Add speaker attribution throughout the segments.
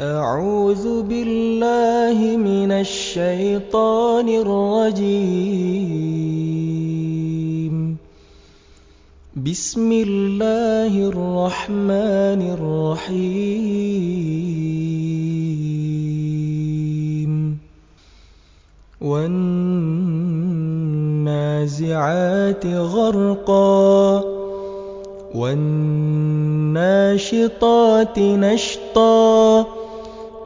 Speaker 1: أعوذ بالله من الشيطان الرجيم. بسم الله الرحمن الرحيم. والنازعات غرقا. والناشطات نشطا.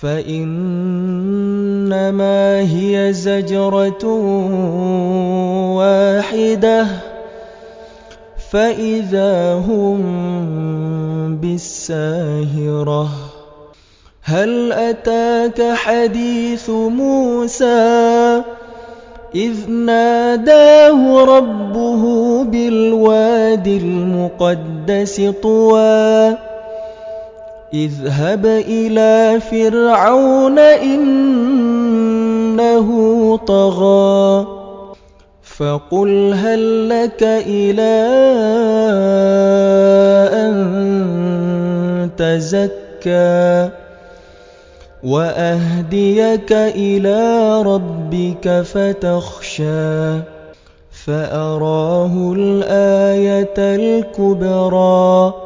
Speaker 1: فإنما هي زجرة واحدة. فإذا هم بالساهرة هل أتاك حديث موسى؟ إذ ناداه ربه بالواد المقدس طوى. اذهب إلى فرعون إنه طغى فقل هل لك إلى أن تزكى وأهديك إلى ربك فتخشى فأراه الآية الكبرى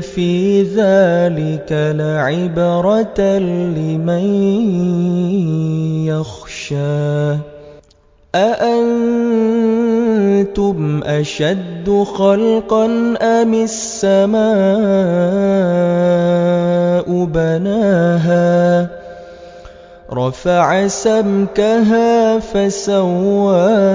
Speaker 1: في ذلك لعبرة لمن يخشى أأنتم أشد خلقا أم السماء بناها رفع سمكها فسواها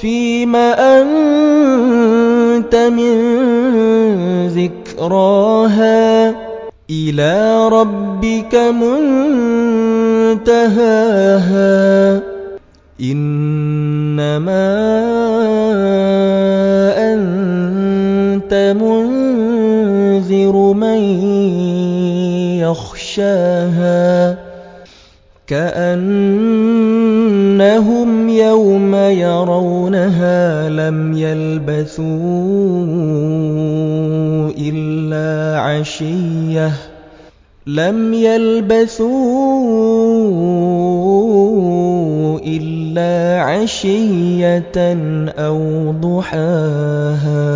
Speaker 1: فِيمَ أَنتَ مِن ذِكْرَاهَا إِلَىٰ رَبِّكَ مُنتَهَاهَا إِنَّمَا أَنتَ مُنذِرُ مَن يَخْشَاهَا يَوْمَ يَرَوْنَهَا لَمْ يَلْبَثُوا إِلَّا عَشِيَّةً أَوْ ضُحَاهَا.